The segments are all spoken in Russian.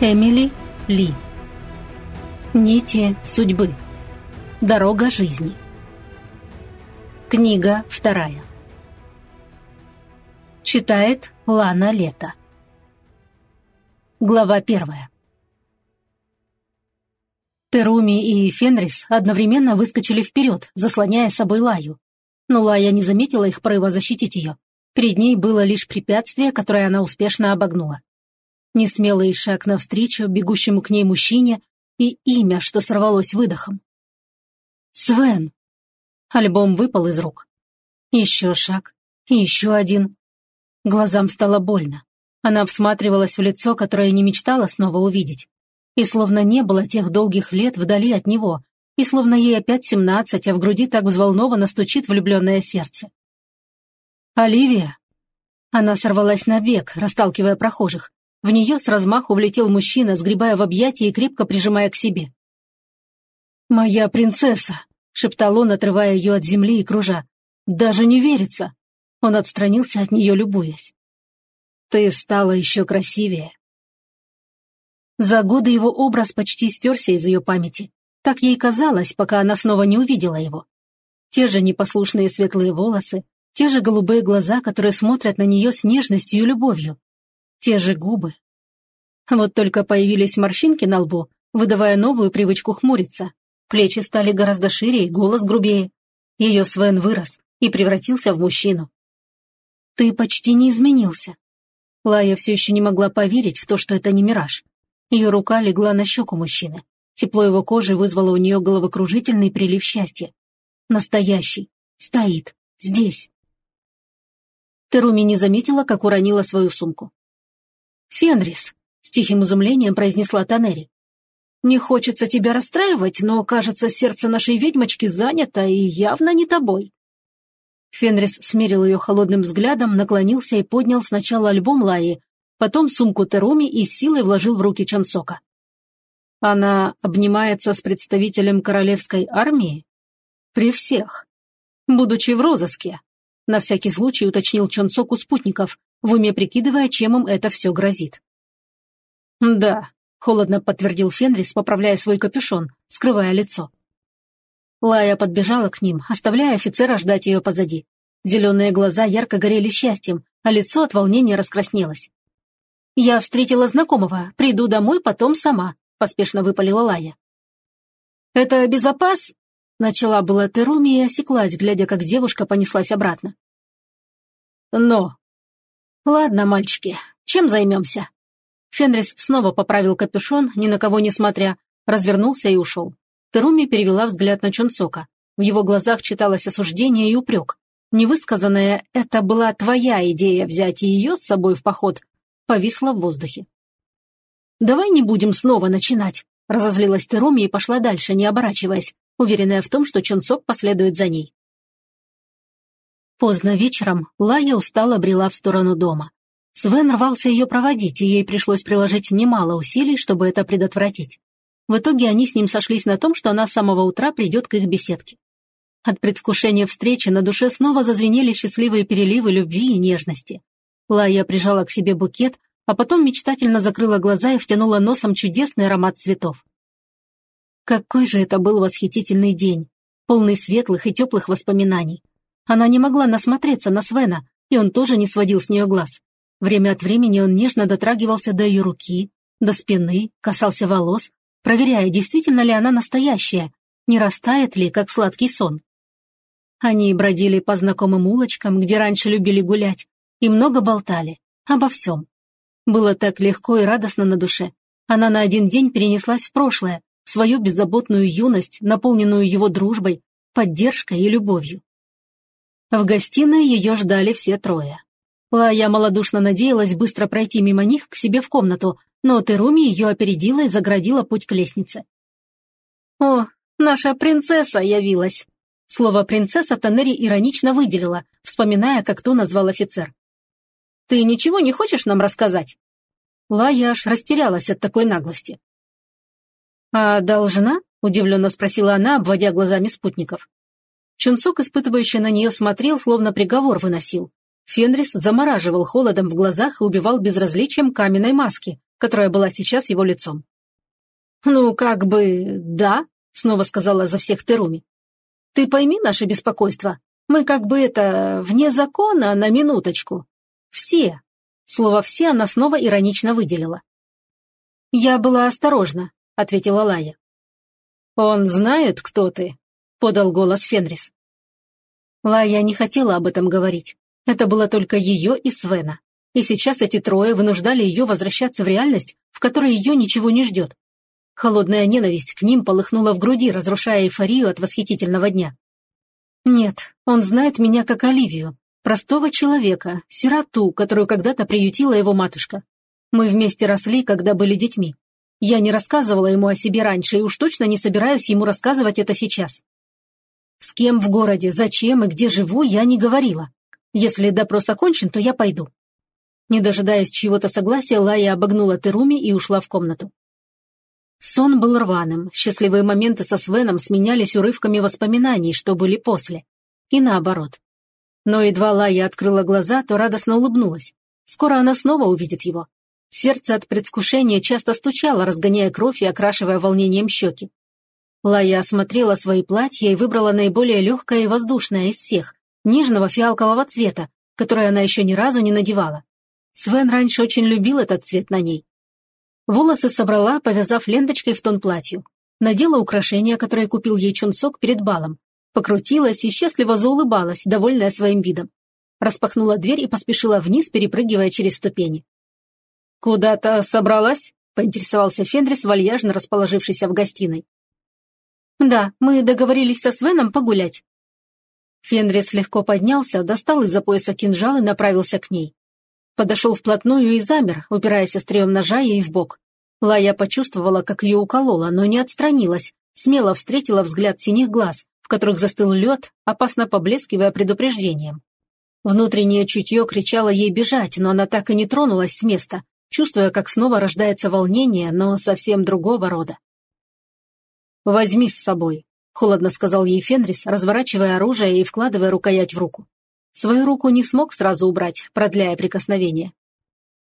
Эмили Ли. Нити судьбы. Дорога жизни. Книга вторая. Читает Лана Лето. Глава первая. Теруми и Фенрис одновременно выскочили вперед, заслоняя собой Лаю. Но Лая не заметила их порыва защитить ее. Перед ней было лишь препятствие, которое она успешно обогнула несмелый шаг навстречу бегущему к ней мужчине и имя, что сорвалось выдохом. «Свен!» Альбом выпал из рук. Еще шаг, и еще один. Глазам стало больно. Она всматривалась в лицо, которое не мечтала снова увидеть. И словно не было тех долгих лет вдали от него, и словно ей опять семнадцать, а в груди так взволнованно стучит влюбленное сердце. «Оливия!» Она сорвалась на бег, расталкивая прохожих, в нее с размаху влетел мужчина, сгребая в объятия и крепко прижимая к себе. «Моя принцесса!» — шептал он, отрывая ее от земли и кружа. «Даже не верится!» Он отстранился от нее, любуясь. «Ты стала еще красивее!» За годы его образ почти стерся из ее памяти. Так ей казалось, пока она снова не увидела его. Те же непослушные светлые волосы, те же голубые глаза, которые смотрят на нее с нежностью и любовью, те же губы. Вот только появились морщинки на лбу, выдавая новую привычку хмуриться. Плечи стали гораздо шире и голос грубее. Ее Свен вырос и превратился в мужчину. «Ты почти не изменился». Лая все еще не могла поверить в то, что это не мираж. Ее рука легла на щеку мужчины. Тепло его кожи вызвало у нее головокружительный прилив счастья. Настоящий. Стоит. Здесь. Теруми не заметила, как уронила свою сумку. «Фенрис», — с тихим изумлением произнесла Танери. «Не хочется тебя расстраивать, но, кажется, сердце нашей ведьмочки занято и явно не тобой». Фенрис смерил ее холодным взглядом, наклонился и поднял сначала альбом Лаи, потом сумку Теруми и силой вложил в руки Чонсока. Она обнимается с представителем королевской армии? При всех. Будучи в розыске. На всякий случай уточнил Чонсок у спутников, в уме прикидывая, чем им это все грозит. «Да», — холодно подтвердил Фенрис, поправляя свой капюшон, скрывая лицо. Лая подбежала к ним, оставляя офицера ждать ее позади. Зеленые глаза ярко горели счастьем, а лицо от волнения раскраснелось. «Я встретила знакомого, приду домой потом сама», — поспешно выпалила Лая. «Это безопас?» — начала была Теруми и осеклась, глядя, как девушка понеслась обратно. «Но», «Ладно, мальчики, чем займемся?» Фенрис снова поправил капюшон, ни на кого не смотря, развернулся и ушел. Теруми перевела взгляд на Чунцока. В его глазах читалось осуждение и упрек. Невысказанное «это была твоя идея взять ее с собой в поход» повисло в воздухе. «Давай не будем снова начинать», — разозлилась Теруми и пошла дальше, не оборачиваясь, уверенная в том, что Чунцок последует за ней. Поздно вечером Лая устало брела в сторону дома. Свен рвался ее проводить, и ей пришлось приложить немало усилий, чтобы это предотвратить. В итоге они с ним сошлись на том, что она с самого утра придет к их беседке. От предвкушения встречи на душе снова зазвенели счастливые переливы любви и нежности. Лая прижала к себе букет, а потом мечтательно закрыла глаза и втянула носом чудесный аромат цветов. Какой же это был восхитительный день, полный светлых и теплых воспоминаний. Она не могла насмотреться на Свена, и он тоже не сводил с нее глаз. Время от времени он нежно дотрагивался до ее руки, до спины, касался волос, проверяя, действительно ли она настоящая, не растает ли, как сладкий сон. Они бродили по знакомым улочкам, где раньше любили гулять, и много болтали, обо всем. Было так легко и радостно на душе. Она на один день перенеслась в прошлое, в свою беззаботную юность, наполненную его дружбой, поддержкой и любовью. В гостиной ее ждали все трое. Лая малодушно надеялась быстро пройти мимо них к себе в комнату, но Теруми ее опередила и заградила путь к лестнице. «О, наша принцесса явилась!» Слово «принцесса» Танери иронично выделила, вспоминая, как то назвал офицер. «Ты ничего не хочешь нам рассказать?» Лая аж растерялась от такой наглости. «А должна?» – удивленно спросила она, обводя глазами спутников. Чунцок, испытывающий на нее, смотрел, словно приговор выносил. Фенрис замораживал холодом в глазах и убивал безразличием каменной маски, которая была сейчас его лицом. «Ну, как бы, да», — снова сказала за всех Теруми. «Ты пойми наше беспокойство. Мы как бы это, вне закона, на минуточку. Все». Слово «все» она снова иронично выделила. «Я была осторожна», — ответила Лая. «Он знает, кто ты?» — подал голос Фенрис. Лая не хотела об этом говорить. Это было только ее и Свена. И сейчас эти трое вынуждали ее возвращаться в реальность, в которой ее ничего не ждет. Холодная ненависть к ним полыхнула в груди, разрушая эйфорию от восхитительного дня. Нет, он знает меня как Оливию, простого человека, сироту, которую когда-то приютила его матушка. Мы вместе росли, когда были детьми. Я не рассказывала ему о себе раньше и уж точно не собираюсь ему рассказывать это сейчас. С кем в городе, зачем и где живу, я не говорила. Если допрос окончен, то я пойду. Не дожидаясь чьего-то согласия, Лая обогнула Теруми и ушла в комнату. Сон был рваным, счастливые моменты со Свеном сменялись урывками воспоминаний, что были после. И наоборот. Но едва Лая открыла глаза, то радостно улыбнулась. Скоро она снова увидит его. Сердце от предвкушения часто стучало, разгоняя кровь и окрашивая волнением щеки. Лая осмотрела свои платья и выбрала наиболее легкое и воздушное из всех, нежного фиалкового цвета, которое она еще ни разу не надевала. Свен раньше очень любил этот цвет на ней. Волосы собрала, повязав ленточкой в тон платью. Надела украшения, которые купил ей Чунсок перед балом. Покрутилась и счастливо заулыбалась, довольная своим видом. Распахнула дверь и поспешила вниз, перепрыгивая через ступени. «Куда-то собралась?» – поинтересовался Фендрис, вальяжно расположившийся в гостиной. «Да, мы договорились со Свеном погулять». Фенрис легко поднялся, достал из-за пояса кинжал и направился к ней. Подошел вплотную и замер, упираясь острием ножа ей в бок. Лая почувствовала, как ее уколола, но не отстранилась, смело встретила взгляд синих глаз, в которых застыл лед, опасно поблескивая предупреждением. Внутреннее чутье кричало ей бежать, но она так и не тронулась с места, чувствуя, как снова рождается волнение, но совсем другого рода. «Возьми с собой», — холодно сказал ей Фенрис, разворачивая оружие и вкладывая рукоять в руку. Свою руку не смог сразу убрать, продляя прикосновение.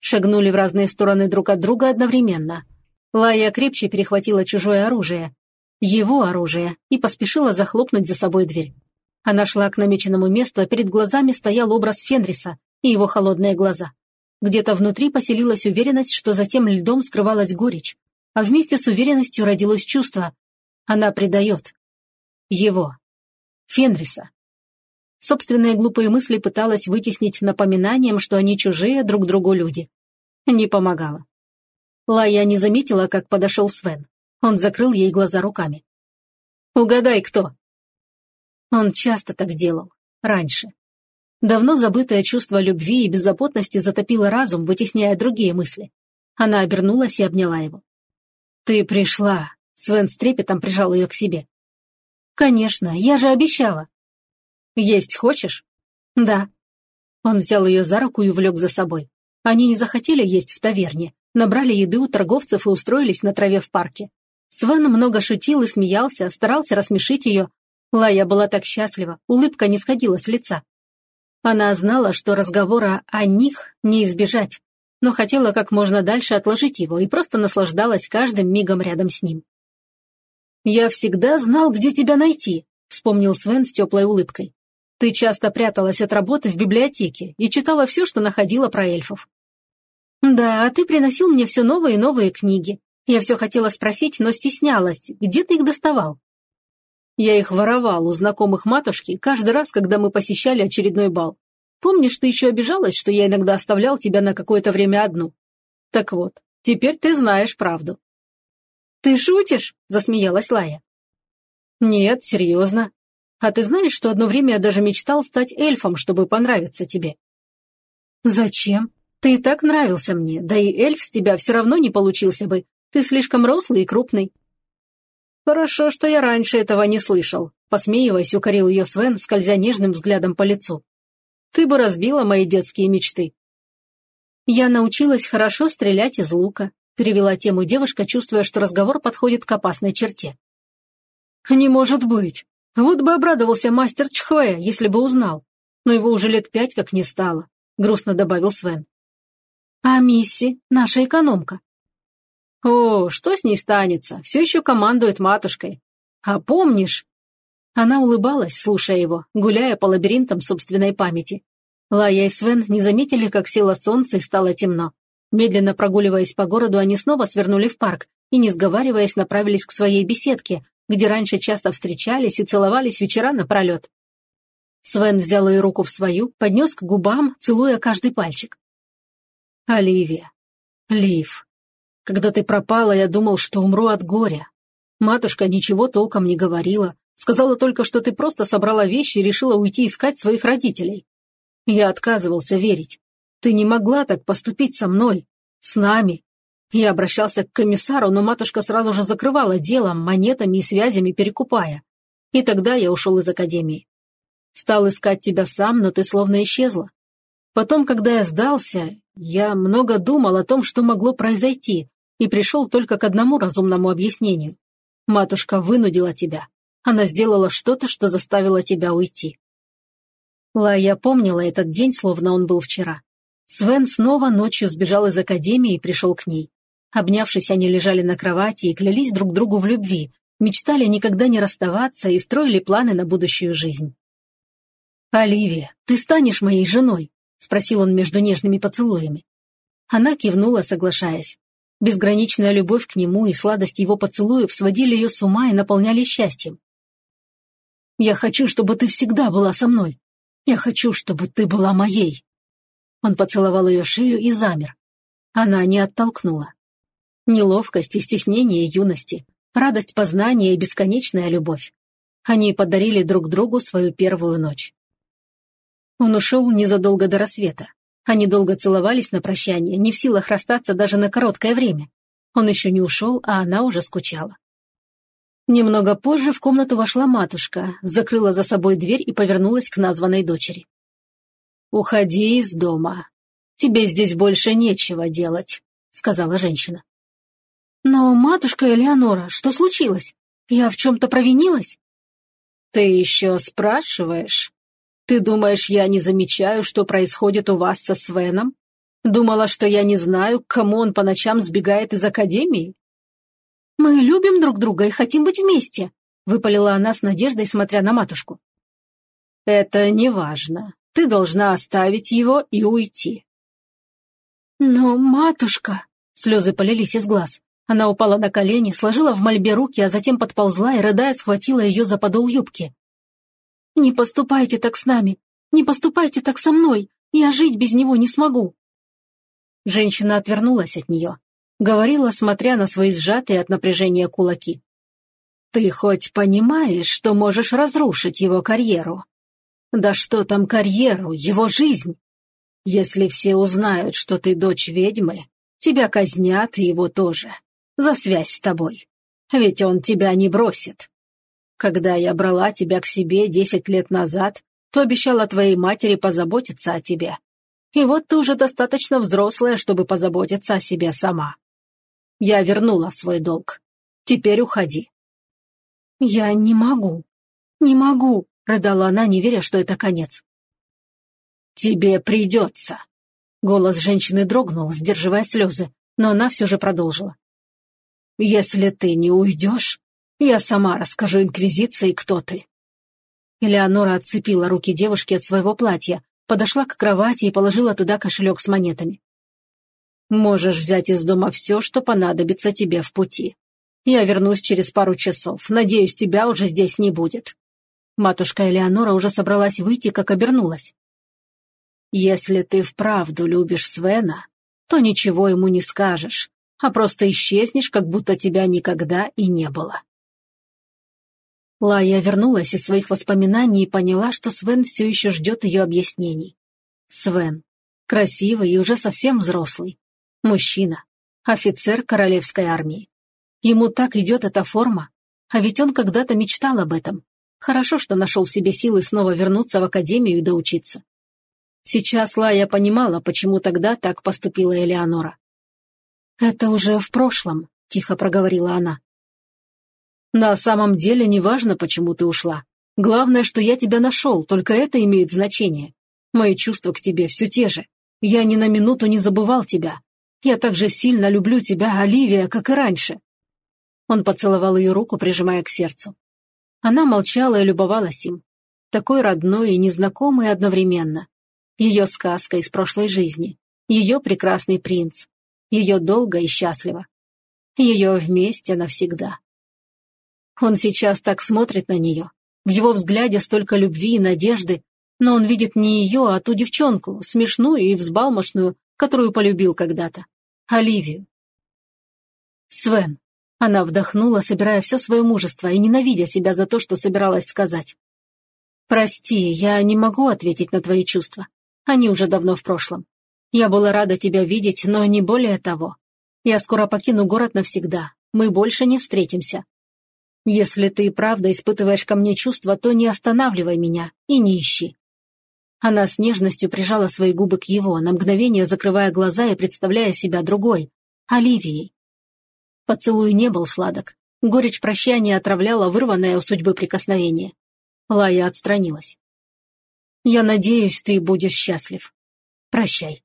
Шагнули в разные стороны друг от друга одновременно. Лая крепче перехватила чужое оружие, его оружие, и поспешила захлопнуть за собой дверь. Она шла к намеченному месту, а перед глазами стоял образ Фенриса и его холодные глаза. Где-то внутри поселилась уверенность, что за тем льдом скрывалась горечь, а вместе с уверенностью родилось чувство. Она предает. Его. Фенриса. Собственные глупые мысли пыталась вытеснить напоминанием, что они чужие друг другу люди. Не помогало. Лая не заметила, как подошел Свен. Он закрыл ей глаза руками. «Угадай, кто?» Он часто так делал. Раньше. Давно забытое чувство любви и беззаботности затопило разум, вытесняя другие мысли. Она обернулась и обняла его. «Ты пришла!» Свен с трепетом прижал ее к себе. «Конечно, я же обещала!» «Есть хочешь?» «Да». Он взял ее за руку и увлек за собой. Они не захотели есть в таверне, набрали еды у торговцев и устроились на траве в парке. Свен много шутил и смеялся, старался рассмешить ее. Лая была так счастлива, улыбка не сходила с лица. Она знала, что разговора о них не избежать, но хотела как можно дальше отложить его и просто наслаждалась каждым мигом рядом с ним. «Я всегда знал, где тебя найти», — вспомнил Свен с теплой улыбкой. Ты часто пряталась от работы в библиотеке и читала все, что находила про эльфов. Да, а ты приносил мне все новые и новые книги. Я все хотела спросить, но стеснялась. Где ты их доставал? Я их воровал у знакомых матушки каждый раз, когда мы посещали очередной бал. Помнишь, ты еще обижалась, что я иногда оставлял тебя на какое-то время одну? Так вот, теперь ты знаешь правду. «Ты шутишь?» – засмеялась Лая. «Нет, серьезно. А ты знаешь, что одно время я даже мечтал стать эльфом, чтобы понравиться тебе?» «Зачем? Ты и так нравился мне, да и эльф с тебя все равно не получился бы. Ты слишком рослый и крупный». «Хорошо, что я раньше этого не слышал», — посмеиваясь, укорил ее Свен, скользя нежным взглядом по лицу. «Ты бы разбила мои детские мечты». «Я научилась хорошо стрелять из лука», — перевела тему девушка, чувствуя, что разговор подходит к опасной черте. «Не может быть. Вот бы обрадовался мастер Чхве, если бы узнал. Но его уже лет пять как не стало, грустно добавил Свен. А Мисси, наша экономка, О, что с ней станется? Все еще командует матушкой. А помнишь? Она улыбалась, слушая его, гуляя по лабиринтам собственной памяти. Лая и Свен не заметили, как село солнце и стало темно. Медленно прогуливаясь по городу, они снова свернули в парк и, не сговариваясь, направились к своей беседке, где раньше часто встречались и целовались вечера напролет. Свен взял ее руку в свою, поднес к губам, целуя каждый пальчик. «Оливия, Лив, когда ты пропала, я думал, что умру от горя. Матушка ничего толком не говорила, сказала только, что ты просто собрала вещи и решила уйти искать своих родителей. Я отказывался верить. Ты не могла так поступить со мной, с нами. Я обращался к комиссару, но матушка сразу же закрывала делом, монетами и связями перекупая. И тогда я ушел из академии. Стал искать тебя сам, но ты словно исчезла. Потом, когда я сдался, я много думал о том, что могло произойти, и пришел только к одному разумному объяснению. Матушка вынудила тебя. Она сделала что-то, что заставило тебя уйти. Лая помнила этот день, словно он был вчера. Свен снова ночью сбежал из академии и пришел к ней. Обнявшись, они лежали на кровати и клялись друг другу в любви, мечтали никогда не расставаться и строили планы на будущую жизнь. «Оливия, ты станешь моей женой?» – спросил он между нежными поцелуями. Она кивнула, соглашаясь. Безграничная любовь к нему и сладость его поцелуев сводили ее с ума и наполняли счастьем. «Я хочу, чтобы ты всегда была со мной. Я хочу, чтобы ты была моей». Он поцеловал ее шею и замер. Она не оттолкнула. Неловкость и стеснение юности, радость познания и бесконечная любовь. Они подарили друг другу свою первую ночь. Он ушел незадолго до рассвета. Они долго целовались на прощание, не в силах расстаться даже на короткое время. Он еще не ушел, а она уже скучала. Немного позже в комнату вошла матушка, закрыла за собой дверь и повернулась к названной дочери. «Уходи из дома. Тебе здесь больше нечего делать», — сказала женщина. «Но, матушка Элеонора, что случилось? Я в чем-то провинилась?» «Ты еще спрашиваешь? Ты думаешь, я не замечаю, что происходит у вас со Свеном? Думала, что я не знаю, к кому он по ночам сбегает из академии?» «Мы любим друг друга и хотим быть вместе», — выпалила она с надеждой, смотря на матушку. «Это не важно. Ты должна оставить его и уйти». «Но, матушка...» — слезы полились из глаз. Она упала на колени, сложила в мольбе руки, а затем подползла и, рыдая, схватила ее за подол юбки. «Не поступайте так с нами! Не поступайте так со мной! Я жить без него не смогу!» Женщина отвернулась от нее. Говорила, смотря на свои сжатые от напряжения кулаки. «Ты хоть понимаешь, что можешь разрушить его карьеру? Да что там карьеру, его жизнь? Если все узнают, что ты дочь ведьмы, тебя казнят и его тоже за связь с тобой. Ведь он тебя не бросит. Когда я брала тебя к себе десять лет назад, то обещала твоей матери позаботиться о тебе. И вот ты уже достаточно взрослая, чтобы позаботиться о себе сама. Я вернула свой долг. Теперь уходи». «Я не могу. Не могу», — рыдала она, не веря, что это конец. «Тебе придется». Голос женщины дрогнул, сдерживая слезы, но она все же продолжила. «Если ты не уйдешь, я сама расскажу Инквизиции, кто ты». Элеонора отцепила руки девушки от своего платья, подошла к кровати и положила туда кошелек с монетами. «Можешь взять из дома все, что понадобится тебе в пути. Я вернусь через пару часов. Надеюсь, тебя уже здесь не будет». Матушка Элеонора уже собралась выйти, как обернулась. «Если ты вправду любишь Свена, то ничего ему не скажешь, а просто исчезнешь, как будто тебя никогда и не было. Лая вернулась из своих воспоминаний и поняла, что Свен все еще ждет ее объяснений. Свен. Красивый и уже совсем взрослый. Мужчина. Офицер королевской армии. Ему так идет эта форма. А ведь он когда-то мечтал об этом. Хорошо, что нашел в себе силы снова вернуться в академию и доучиться. Сейчас Лая понимала, почему тогда так поступила Элеонора. «Это уже в прошлом», — тихо проговорила она. «На самом деле неважно, почему ты ушла. Главное, что я тебя нашел, только это имеет значение. Мои чувства к тебе все те же. Я ни на минуту не забывал тебя. Я так же сильно люблю тебя, Оливия, как и раньше». Он поцеловал ее руку, прижимая к сердцу. Она молчала и любовалась им. Такой родной и незнакомый одновременно. Ее сказка из прошлой жизни. Ее прекрасный принц. Ее долго и счастливо. Ее вместе навсегда. Он сейчас так смотрит на нее. В его взгляде столько любви и надежды, но он видит не ее, а ту девчонку, смешную и взбалмошную, которую полюбил когда-то. Оливию. Свен. Она вдохнула, собирая все свое мужество и ненавидя себя за то, что собиралась сказать. «Прости, я не могу ответить на твои чувства. Они уже давно в прошлом. Я была рада тебя видеть, но не более того. Я скоро покину город навсегда. Мы больше не встретимся. Если ты правда испытываешь ко мне чувства, то не останавливай меня и не ищи». Она с нежностью прижала свои губы к его, на мгновение закрывая глаза и представляя себя другой, Оливией. Поцелуй не был сладок. Горечь прощания отравляла вырванное у судьбы прикосновение. Лая отстранилась. «Я надеюсь, ты будешь счастлив. Прощай».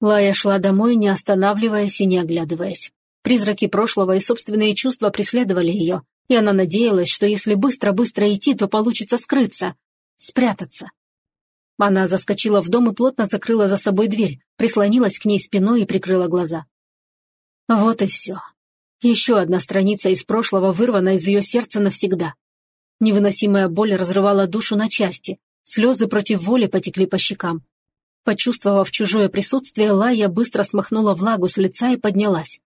Лая шла домой, не останавливаясь и не оглядываясь. Призраки прошлого и собственные чувства преследовали ее, и она надеялась, что если быстро-быстро идти, то получится скрыться, спрятаться. Она заскочила в дом и плотно закрыла за собой дверь, прислонилась к ней спиной и прикрыла глаза. Вот и все. Еще одна страница из прошлого вырвана из ее сердца навсегда. Невыносимая боль разрывала душу на части, слезы против воли потекли по щекам. Почувствовав чужое присутствие, Лая быстро смахнула влагу с лица и поднялась.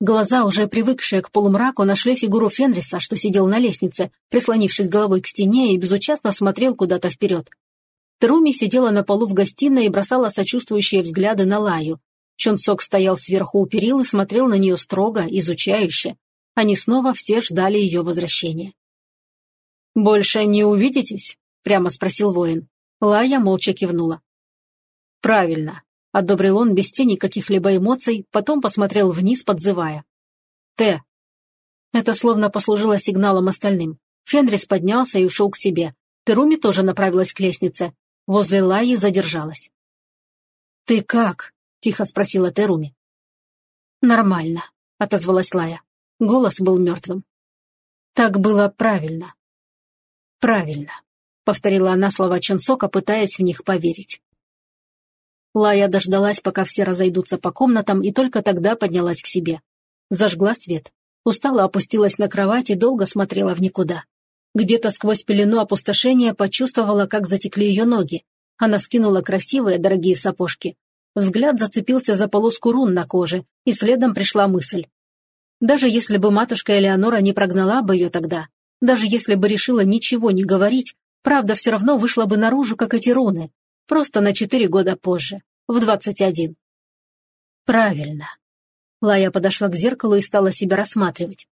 Глаза, уже привыкшие к полумраку, нашли фигуру Фенриса, что сидел на лестнице, прислонившись головой к стене и безучастно смотрел куда-то вперед. Труми сидела на полу в гостиной и бросала сочувствующие взгляды на Лаю, Чунцок стоял сверху у перил и смотрел на нее строго, изучающе. Они снова все ждали ее возвращения. «Больше не увидитесь?» – прямо спросил воин. Лая молча кивнула. «Правильно», – одобрил он без тени каких-либо эмоций, потом посмотрел вниз, подзывая. «Т». Это словно послужило сигналом остальным. Фенрис поднялся и ушел к себе. Теруми тоже направилась к лестнице. Возле Лаи задержалась. «Ты как?» Тихо спросила Теруми. «Нормально», — отозвалась Лая. Голос был мертвым. «Так было правильно». «Правильно», — повторила она слова Чунсока, пытаясь в них поверить. Лая дождалась, пока все разойдутся по комнатам, и только тогда поднялась к себе. Зажгла свет. Устала опустилась на кровать и долго смотрела в никуда. Где-то сквозь пелену опустошения почувствовала, как затекли ее ноги. Она скинула красивые, дорогие сапожки, Взгляд зацепился за полоску рун на коже, и следом пришла мысль. Даже если бы матушка Элеонора не прогнала бы ее тогда, даже если бы решила ничего не говорить, правда все равно вышла бы наружу, как эти руны, просто на четыре года позже, в двадцать один. Правильно. Лая подошла к зеркалу и стала себя рассматривать.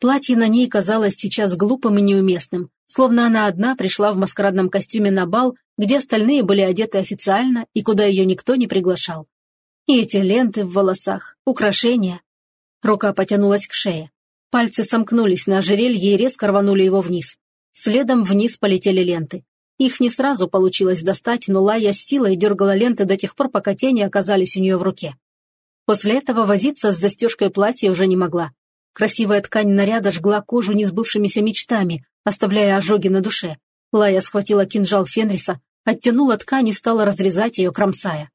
Платье на ней казалось сейчас глупым и неуместным, словно она одна пришла в маскарадном костюме на бал где остальные были одеты официально и куда ее никто не приглашал. И эти ленты в волосах, украшения. Рука потянулась к шее. Пальцы сомкнулись на ожерелье и резко рванули его вниз. Следом вниз полетели ленты. Их не сразу получилось достать, но Лая с силой дергала ленты до тех пор, пока тени оказались у нее в руке. После этого возиться с застежкой платья уже не могла. Красивая ткань наряда жгла кожу несбывшимися мечтами, оставляя ожоги на душе. Лая схватила кинжал Фенриса, оттянула ткань и стала разрезать ее, кромсая.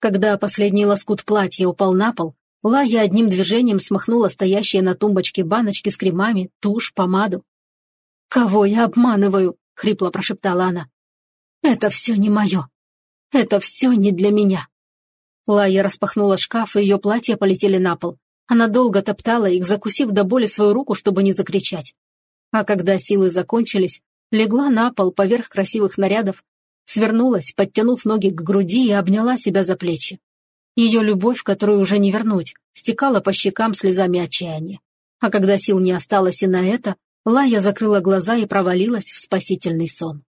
Когда последний лоскут платья упал на пол, Лая одним движением смахнула стоящие на тумбочке баночки с кремами, тушь, помаду. «Кого я обманываю?» — хрипло прошептала она. «Это все не мое. Это все не для меня». Лая распахнула шкаф, и ее платья полетели на пол. Она долго топтала их, закусив до боли свою руку, чтобы не закричать. А когда силы закончились, легла на пол поверх красивых нарядов, свернулась, подтянув ноги к груди и обняла себя за плечи. Ее любовь, которую уже не вернуть, стекала по щекам слезами отчаяния. А когда сил не осталось и на это, Лая закрыла глаза и провалилась в спасительный сон.